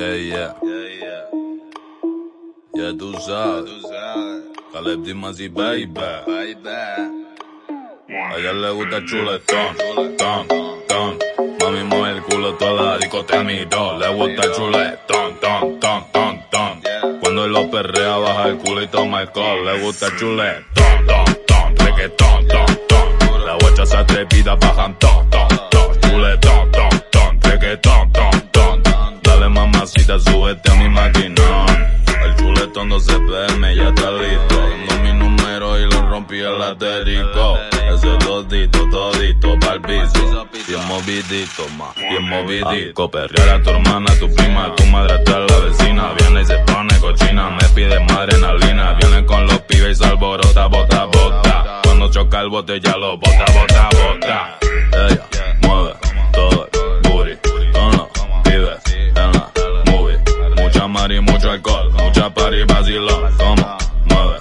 Yeah, yeah. Ya tú sabes. Caleb Dimas y Baby. A ella le gusta el chuletón, ton, ton. Mami mueve el culo toda la discoteca miró. Le gusta el chuletón, ton, ton, ton, ton. Cuando él lo perrea baja el culo y toma alcohol. Le gusta el chuletón, ton, ton, ton, ton. La guacha se atrevida bajan ton, ton, mamacita, súbete a mi maquinón. El chuletón se me ya está listo. Tengo mi número y lo rompí el asterisco. Ese todito, todito, pa'l piso. Bien movidito, ma, bien movidito. Perrear a tu hermana, tu prima, tu madre hasta la vecina. Viene y se pone cochina, me pide adrenalina. Viene con los pibes y se alborota, bota, bota. Cuando choca el bote ya lo bota, bota, bota. Como mueve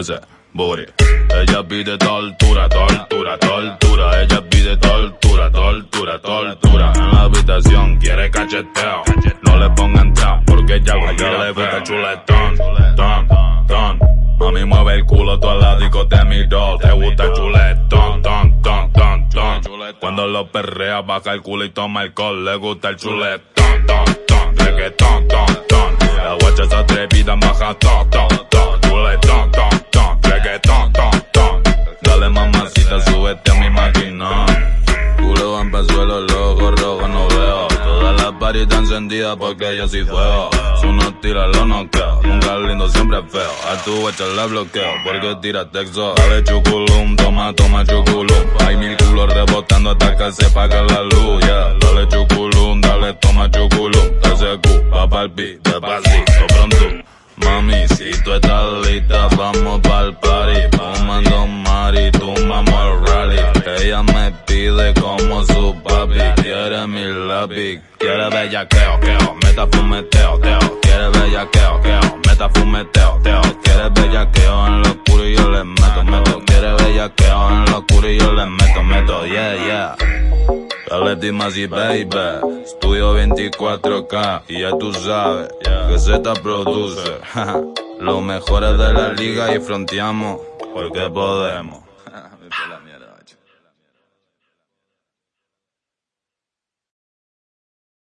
ese booty. Ella pide tortura, tortura, tortura. Ella pide tortura, tortura, tortura. En la habitación quiere cacheteo. No le pongan trap porque ella ella le gusta chuletón, ton, ton. Mami mueve el culo toda la discoteca miró. Te gusta chuletón, ton, ton, ton, ton. Cuando lo perrea baja el culo y toma alcohol. Le gusta el chuletón, ton, ton, reggaetón, ton, ton. Están encendidas porque yo soy fuego. Si uno tira, lo noqueo. Nunca lindo, siempre feo. A tu guacha la bloqueo porque tira texto. Dale chuculum, toma, toma chuculum. Hay mil culos rebotando hasta que se apaga la luz. Yeah. Dale chuculum, dale, toma chuculum. Ese cu, va pa'l beat, despacito, pronto. Mami, si tú estás lista, vamos pa'l party. Fumando mari, tumbamos el rally. Ella me pide como Quiere bellaqueo, queo. Meta fumeteo, teo. Quiere bellaqueo, queo. Meta fumeteo, teo. Quiere bellaqueo en lo oscuro y yo le meto, meto. Quiere bellaqueo en lo oscuro y yo le meto, meto. Yeah, yeah. Dale Dimas y Baby, Estudio 24K y ya tú sabes que Z produce Los mejores de la liga y fronteamos porque podemos.